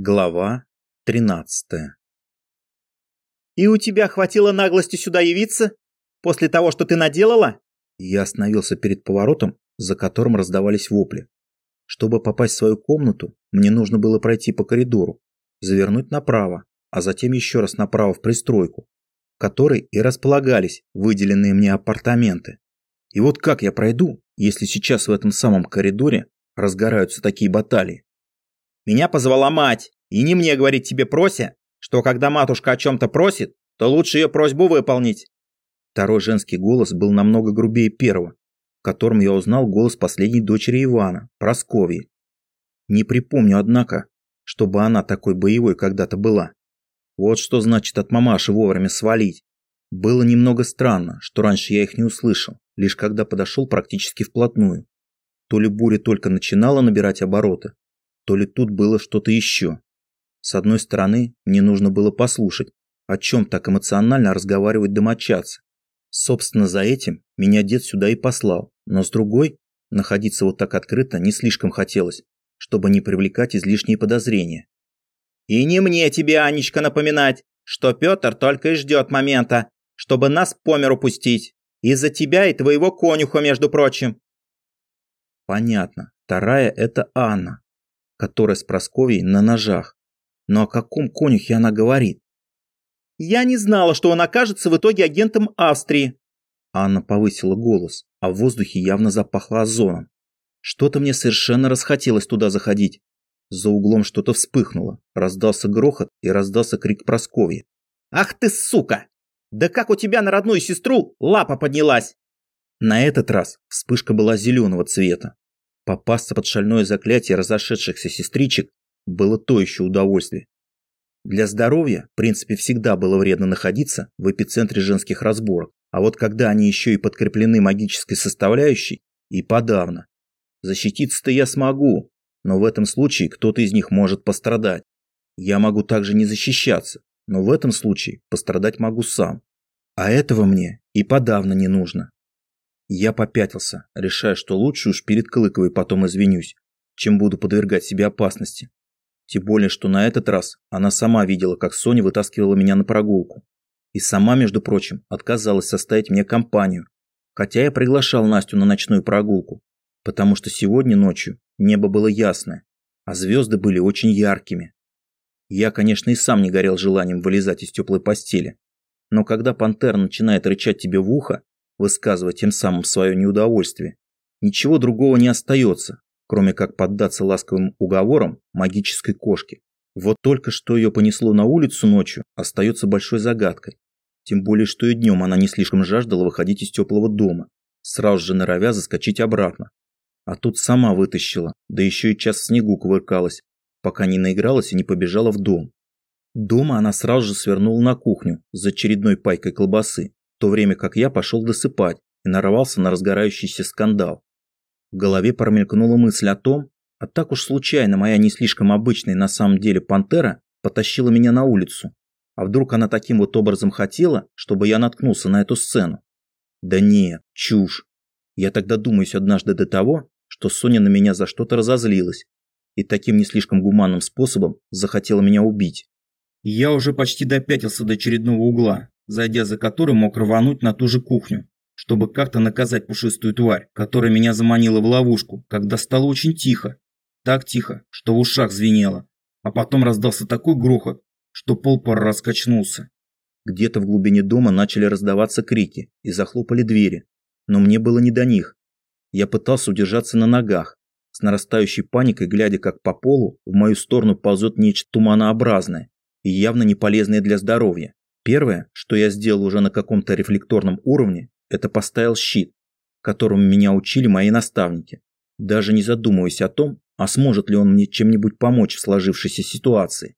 Глава 13 «И у тебя хватило наглости сюда явиться? После того, что ты наделала?» Я остановился перед поворотом, за которым раздавались вопли. Чтобы попасть в свою комнату, мне нужно было пройти по коридору, завернуть направо, а затем еще раз направо в пристройку, в которой и располагались выделенные мне апартаменты. И вот как я пройду, если сейчас в этом самом коридоре разгораются такие баталии? Меня позвала мать, и не мне говорить тебе, прося, что когда матушка о чем-то просит, то лучше ее просьбу выполнить. Второй женский голос был намного грубее первого, в котором я узнал голос последней дочери Ивана, Просковьи. Не припомню, однако, чтобы она такой боевой когда-то была. Вот что значит от мамаши вовремя свалить. Было немного странно, что раньше я их не услышал, лишь когда подошел практически вплотную. То ли буря только начинала набирать обороты, то ли тут было что-то еще. С одной стороны, мне нужно было послушать, о чем так эмоционально разговаривают домочадцы. Собственно, за этим меня дед сюда и послал, но с другой, находиться вот так открыто не слишком хотелось, чтобы не привлекать излишние подозрения. «И не мне тебе, Анечка, напоминать, что Петр только и ждет момента, чтобы нас по миру пустить. Из-за тебя и твоего конюха, между прочим». Понятно. Вторая – это Анна, которая с Просковьей на ножах. Но о каком конюхе она говорит? «Я не знала, что он окажется в итоге агентом Австрии». Анна повысила голос, а в воздухе явно запахло озоном. Что-то мне совершенно расхотелось туда заходить. За углом что-то вспыхнуло, раздался грохот и раздался крик Просковьи. «Ах ты сука! Да как у тебя на родную сестру лапа поднялась!» На этот раз вспышка была зеленого цвета, Попасться под шальное заклятие разошедшихся сестричек было то еще удовольствие. Для здоровья, в принципе, всегда было вредно находиться в эпицентре женских разборок, а вот когда они еще и подкреплены магической составляющей, и подавно. Защититься-то я смогу, но в этом случае кто-то из них может пострадать. Я могу также не защищаться, но в этом случае пострадать могу сам. А этого мне и подавно не нужно. Я попятился, решая, что лучше уж перед Клыковой потом извинюсь, чем буду подвергать себе опасности. Тем более, что на этот раз она сама видела, как Соня вытаскивала меня на прогулку. И сама, между прочим, отказалась составить мне компанию, хотя я приглашал Настю на ночную прогулку, потому что сегодня ночью небо было ясное, а звезды были очень яркими. Я, конечно, и сам не горел желанием вылезать из теплой постели, но когда пантера начинает рычать тебе в ухо, высказывая тем самым свое неудовольствие, ничего другого не остается, кроме как поддаться ласковым уговорам магической кошки. Вот только что ее понесло на улицу ночью, остается большой загадкой. Тем более, что и днем она не слишком жаждала выходить из теплого дома, сразу же норовя заскочить обратно. А тут сама вытащила, да еще и час в снегу кувыркалась, пока не наигралась и не побежала в дом. Дома она сразу же свернула на кухню за очередной пайкой колбасы, то время как я пошел досыпать и нарвался на разгорающийся скандал. В голове промелькнула мысль о том, а так уж случайно моя не слишком обычная на самом деле пантера потащила меня на улицу. А вдруг она таким вот образом хотела, чтобы я наткнулся на эту сцену? Да нет, чушь. Я тогда думаюсь однажды до того, что Соня на меня за что-то разозлилась и таким не слишком гуманным способом захотела меня убить. Я уже почти допятился до очередного угла, зайдя за которым мог рвануть на ту же кухню, чтобы как-то наказать пушистую тварь, которая меня заманила в ловушку, когда стало очень тихо. Так тихо, что в ушах звенело. А потом раздался такой грохот, что пол пар раскачнулся. Где-то в глубине дома начали раздаваться крики и захлопали двери. Но мне было не до них. Я пытался удержаться на ногах, с нарастающей паникой глядя, как по полу в мою сторону ползет нечто туманообразное и явно не полезное для здоровья. Первое, что я сделал уже на каком-то рефлекторном уровне, это поставил щит, которому меня учили мои наставники, даже не задумываясь о том, а сможет ли он мне чем-нибудь помочь в сложившейся ситуации.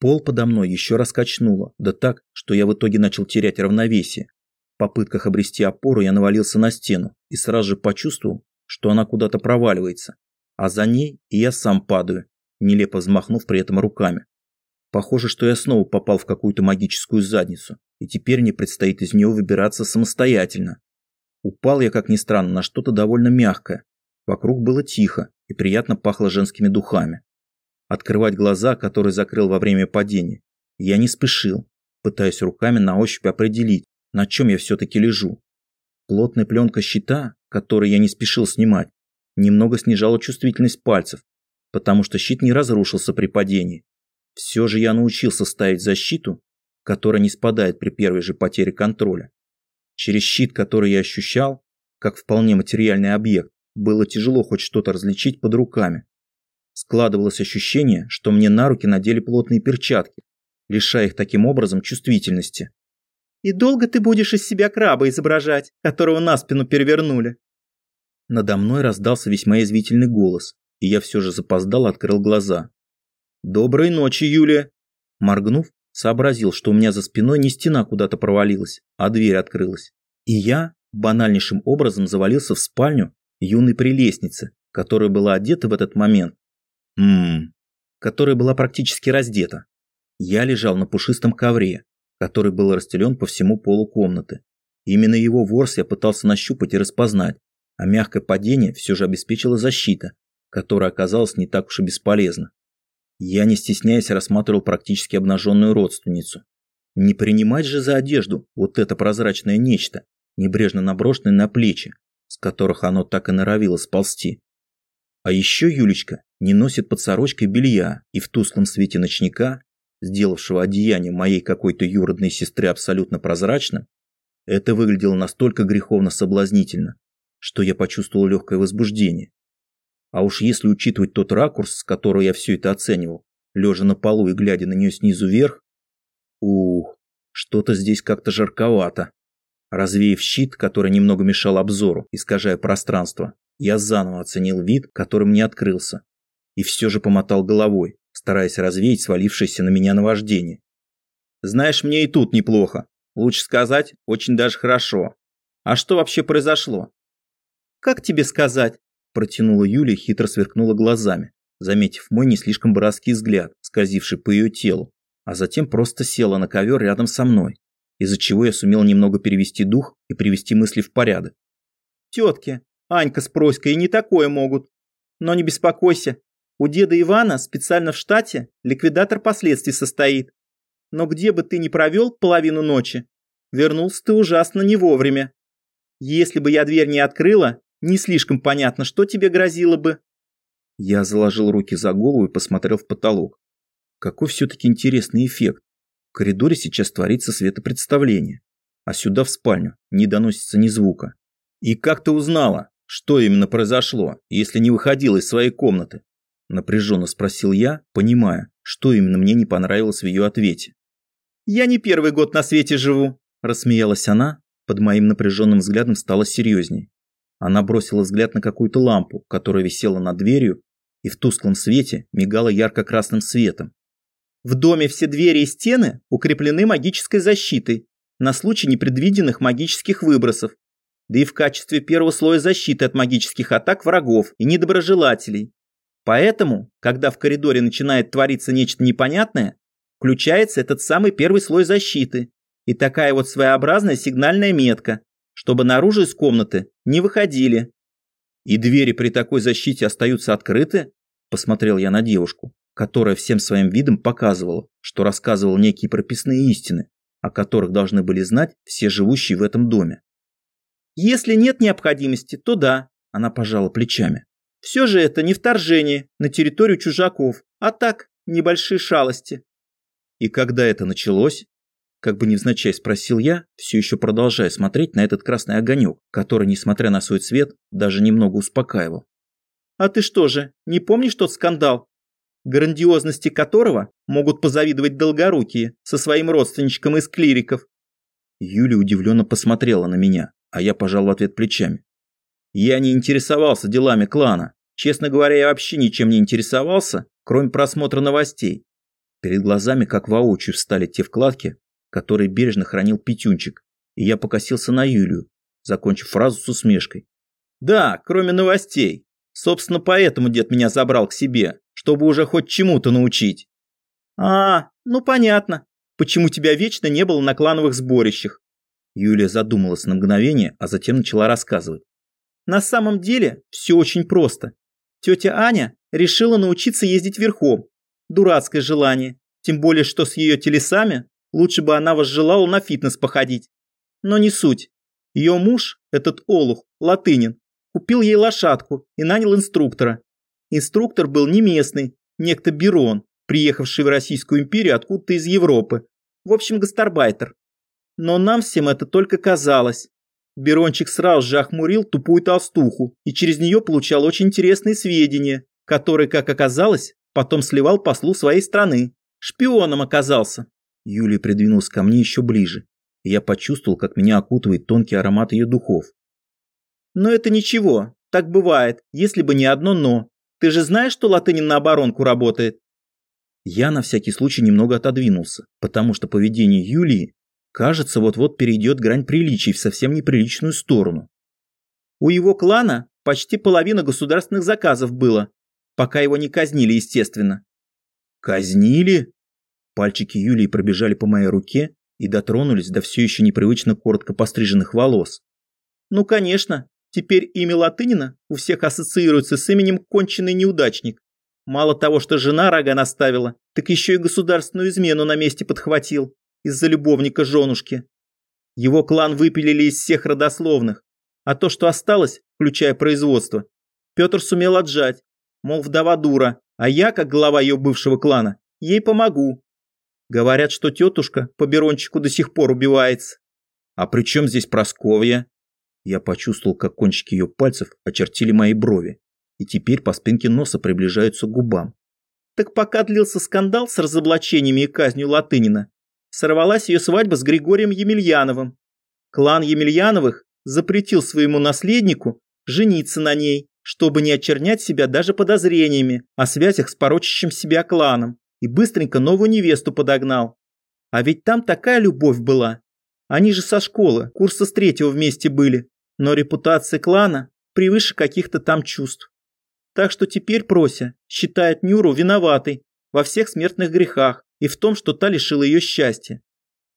Пол подо мной еще раз качнуло, да так, что я в итоге начал терять равновесие. В попытках обрести опору я навалился на стену и сразу же почувствовал, что она куда-то проваливается, а за ней и я сам падаю, нелепо взмахнув при этом руками. Похоже, что я снова попал в какую-то магическую задницу, и теперь мне предстоит из нее выбираться самостоятельно. Упал я, как ни странно, на что-то довольно мягкое. Вокруг было тихо и приятно пахло женскими духами. открывать глаза, которые закрыл во время падения. Я не спешил, пытаясь руками на ощупь определить, на чем я все-таки лежу. Плотная пленка щита, который я не спешил снимать, немного снижала чувствительность пальцев, потому что щит не разрушился при падении. Все же я научился ставить защиту, которая не спадает при первой же потере контроля. Через щит, который я ощущал, как вполне материальный объект, было тяжело хоть что-то различить под руками. Складывалось ощущение, что мне на руки надели плотные перчатки, лишая их таким образом чувствительности. «И долго ты будешь из себя краба изображать, которого на спину перевернули?» Надо мной раздался весьма язвительный голос, и я все же запоздал открыл глаза. «Доброй ночи, Юлия!» Моргнув, сообразил, что у меня за спиной не стена куда-то провалилась, а дверь открылась. И я банальнейшим образом завалился в спальню юной прелестницы, которая была одета в этот момент Ммм, которая была практически раздета. Я лежал на пушистом ковре, который был расстелен по всему полу комнаты. Именно его ворс я пытался нащупать и распознать, а мягкое падение все же обеспечило защита, которая оказалась не так уж и бесполезна. Я, не стесняясь, рассматривал практически обнаженную родственницу. Не принимать же за одежду вот это прозрачное нечто, небрежно наброшенное на плечи, с которых оно так и норовило сползти. А еще Юлечка не носит под сорочкой белья и в тусклом свете ночника, сделавшего одеяние моей какой-то юродной сестры абсолютно прозрачным, это выглядело настолько греховно соблазнительно, что я почувствовал легкое возбуждение. А уж если учитывать тот ракурс, с которого я все это оценивал, лежа на полу и глядя на нее снизу вверх, ух, что-то здесь как-то жарковато. Развеяв щит, который немного мешал обзору, искажая пространство, я заново оценил вид, который мне открылся, и все же помотал головой, стараясь развеять свалившееся на меня наваждение. «Знаешь, мне и тут неплохо. Лучше сказать, очень даже хорошо. А что вообще произошло?» «Как тебе сказать?» – протянула Юля хитро сверкнула глазами, заметив мой не слишком братский взгляд, скользивший по ее телу, а затем просто села на ковер рядом со мной, из-за чего я сумел немного перевести дух и привести мысли в порядок. «Тетки, Анька с Проськой и не такое могут. Но не беспокойся, у деда Ивана специально в штате ликвидатор последствий состоит. Но где бы ты ни провел половину ночи, вернулся ты ужасно не вовремя. Если бы я дверь не открыла, не слишком понятно, что тебе грозило бы. Я заложил руки за голову и посмотрел в потолок. Какой все-таки интересный эффект. В коридоре сейчас творится светопредставление, а сюда в спальню не доносится ни звука. И как ты узнала, что именно произошло, если не выходила из своей комнаты? Напряженно спросил я, понимая, что именно мне не понравилось в ее ответе. «Я не первый год на свете живу», – рассмеялась она, под моим напряженным взглядом стала серьезней. Она бросила взгляд на какую-то лампу, которая висела над дверью и в тусклом свете мигала ярко-красным светом. В доме все двери и стены укреплены магической защитой на случай непредвиденных магических выбросов, да и в качестве первого слоя защиты от магических атак врагов и недоброжелателей. Поэтому, когда в коридоре начинает твориться нечто непонятное, включается этот самый первый слой защиты и такая вот своеобразная сигнальная метка, чтобы наружу из комнаты не выходили. «И двери при такой защите остаются открыты?» – посмотрел я на девушку, которая всем своим видом показывала, что рассказывала некие прописные истины, о которых должны были знать все живущие в этом доме. «Если нет необходимости, то да», – она пожала плечами. Все же это не вторжение на территорию чужаков, а так, небольшие шалости. И когда это началось? Как бы невзначай спросил я, все еще продолжая смотреть на этот красный огонек, который, несмотря на свой цвет, даже немного успокаивал. А ты что же, не помнишь тот скандал, грандиозности которого могут позавидовать долгорукие со своим родственничком из клириков? Юля удивленно посмотрела на меня, а я пожал в ответ плечами. Я не интересовался делами клана. Честно говоря, я вообще ничем не интересовался, кроме просмотра новостей. Перед глазами, как воочию, встали те вкладки, которые бережно хранил Петюнчик, и я покосился на Юлию, закончив фразу с усмешкой. «Да, кроме новостей. Собственно, поэтому дед меня забрал к себе, чтобы уже хоть чему-то научить». «А, ну понятно. Почему тебя вечно не было на клановых сборищах?» Юлия задумалась на мгновение, а затем начала рассказывать. На самом деле все очень просто. Тетя Аня решила научиться ездить верхом Дурацкое желание. Тем более, что с ее телесами лучше бы она возжелала на фитнес походить. Но не суть. Ее муж, этот олух, латынин, купил ей лошадку и нанял инструктора. Инструктор был не местный, некто Берон, приехавший в Российскую империю откуда-то из Европы. В общем, гастарбайтер. Но нам всем это только казалось. Берончик сразу же охмурил тупую толстуху и через нее получал очень интересные сведения, которые, как оказалось, потом сливал послу своей страны. Шпионом оказался. Юлия придвинулась ко мне еще ближе, и я почувствовал, как меня окутывает тонкий аромат ее духов. Но это ничего, так бывает, если бы не одно «но». Ты же знаешь, что Латынин на оборонку работает? Я на всякий случай немного отодвинулся, потому что поведение Юлии Кажется, вот-вот перейдет грань приличий в совсем неприличную сторону. У его клана почти половина государственных заказов было, пока его не казнили, естественно. Казнили? Пальчики Юлии пробежали по моей руке и дотронулись до все еще непривычно коротко постриженных волос. Ну, конечно, теперь имя Латынина у всех ассоциируется с именем конченый неудачник. Мало того, что жена рога наставила, так еще и государственную измену на месте подхватил из-за любовника женушки. Его клан выпилили из всех родословных, а то, что осталось, включая производство, Петр сумел отжать, мол, вдова дура, а я, как глава ее бывшего клана, ей помогу. Говорят, что тетушка по Берончику до сих пор убивается. А при чем здесь Просковья? Я почувствовал, как кончики ее пальцев очертили мои брови, и теперь по спинке носа приближаются к губам. Так пока длился скандал с разоблачениями и казнью Латынина, сорвалась ее свадьба с Григорием Емельяновым. Клан Емельяновых запретил своему наследнику жениться на ней, чтобы не очернять себя даже подозрениями о связях с порочащим себя кланом, и быстренько новую невесту подогнал. А ведь там такая любовь была. Они же со школы, курса с третьего вместе были, но репутация клана превыше каких-то там чувств. Так что теперь Прося считает Нюру виноватой во всех смертных грехах и в том, что та лишила ее счастья.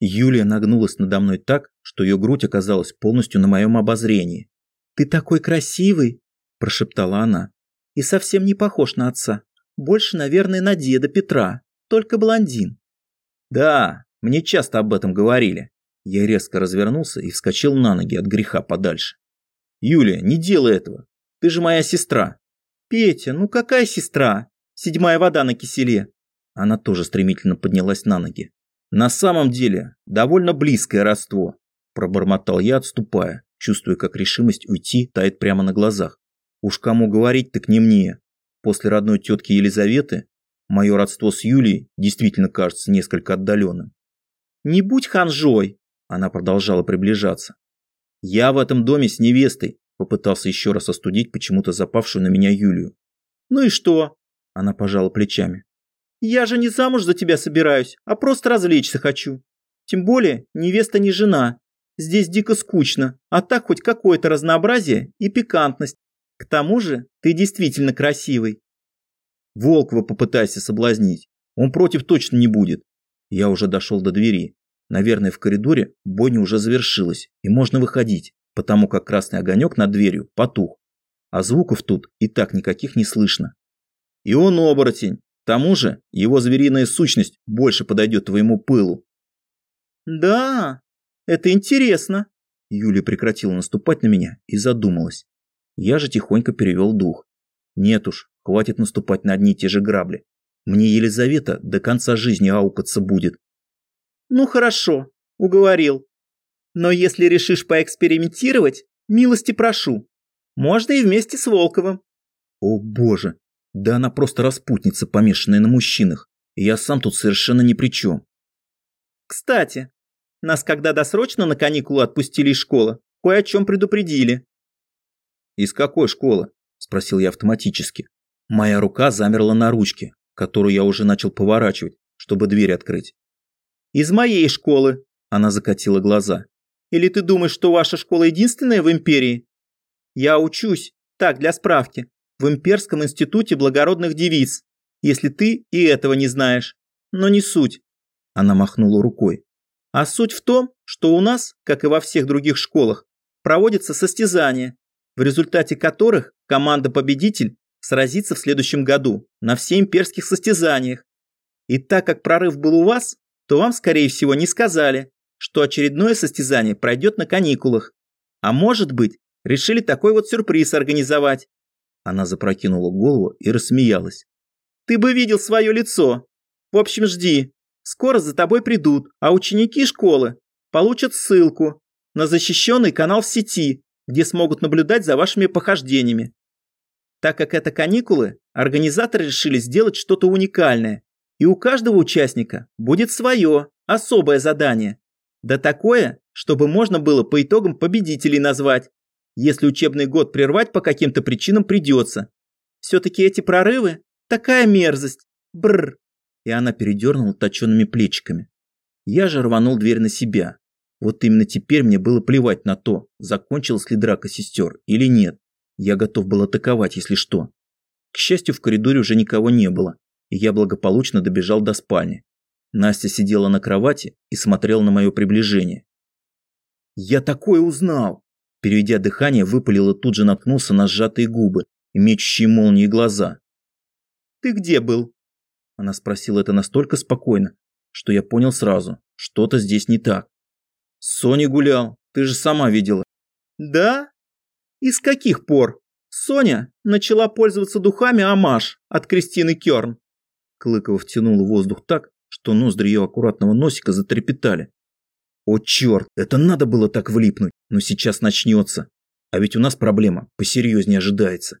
Юлия нагнулась надо мной так, что ее грудь оказалась полностью на моем обозрении. «Ты такой красивый!» – прошептала она. «И совсем не похож на отца. Больше, наверное, на деда Петра, только блондин». «Да, мне часто об этом говорили». Я резко развернулся и вскочил на ноги от греха подальше. «Юлия, не делай этого. Ты же моя сестра». «Петя, ну какая сестра? Седьмая вода на киселе. Она тоже стремительно поднялась на ноги. «На самом деле, довольно близкое родство», – пробормотал я, отступая, чувствуя, как решимость уйти тает прямо на глазах. «Уж кому говорить, так не мне. После родной тетки Елизаветы мое родство с Юлией действительно кажется несколько отдаленным». «Не будь ханжой!» – она продолжала приближаться. «Я в этом доме с невестой», – попытался еще раз остудить почему-то запавшую на меня Юлию. «Ну и что?» – она пожала плечами. Я же не замуж за тебя собираюсь, а просто развлечься хочу. Тем более, невеста не жена. Здесь дико скучно, а так хоть какое-то разнообразие и пикантность. К тому же, ты действительно красивый. Волкова попытайся соблазнить. Он против точно не будет. Я уже дошел до двери. Наверное, в коридоре бойня уже завершилась, и можно выходить, потому как красный огонек над дверью потух. А звуков тут и так никаких не слышно. И он оборотень, к тому же его звериная сущность больше подойдет твоему пылу. Да, это интересно. Юля прекратила наступать на меня и задумалась. Я же тихонько перевел дух. Нет уж, хватит наступать на одни и те же грабли. Мне Елизавета до конца жизни аукаться будет. Ну хорошо, уговорил. Но если решишь поэкспериментировать, милости прошу. Можно и вместе с Волковым. О боже, да она просто распутница, помешанная на мужчинах. И я сам тут совершенно ни при чем. Кстати, нас когда досрочно на каникулы отпустили из школы, кое о чем предупредили. Из какой школы? Спросил я автоматически. Моя рука замерла на ручке, которую я уже начал поворачивать, чтобы дверь открыть. Из моей школы. Она закатила глаза. Или ты думаешь, что ваша школа единственная в империи? Я учусь, так, для справки, в Имперском институте благородных девиц, если ты и этого не знаешь. Но не суть. Она махнула рукой. А суть в том, что у нас, как и во всех других школах, проводятся состязания, в результате которых команда-победитель сразится в следующем году на всеимперских состязаниях И так как прорыв был у вас, то вам, скорее всего, не сказали, что очередное состязание пройдет на каникулах. А может быть, решили такой вот сюрприз организовать. Она запрокинула голову и рассмеялась. Ты бы видел свое лицо. В общем, жди. Скоро за тобой придут, а ученики школы получат ссылку на защищенный канал в сети, где смогут наблюдать за вашими похождениями. Так как это каникулы, организаторы решили сделать что-то уникальное, и у каждого участника будет свое, особое задание. Да такое, чтобы можно было по итогам победителей назвать, если учебный год прервать по каким-то причинам придется. Все-таки эти прорывы – такая мерзость. Бррр. И она передернула точенными плечиками. Я же рванул дверь на себя. Вот именно теперь мне было плевать на то, закончилась ли драка сестер или нет. Я готов был атаковать, если что. К счастью, в коридоре уже никого не было, и я благополучно добежал до спальни. Настя сидела на кровати и смотрела на мое приближение. «Я такое узнал!» Переведя дыхание, выпалил и тут же наткнулся на сжатые губы и мечущие молнии глаза. «Ты где был?» Она спросила это настолько спокойно, что я понял сразу, что-то здесь не так. «С Соней гулял, ты же сама видела». «Да? И с каких пор?» Соня начала пользоваться духами Амаш от Кристины Керн. Клыкова втянула воздух так, что ноздри ее аккуратного носика затрепетали. О черт, это надо было так влипнуть, но сейчас начнется. А ведь у нас проблема посерьезнее ожидается.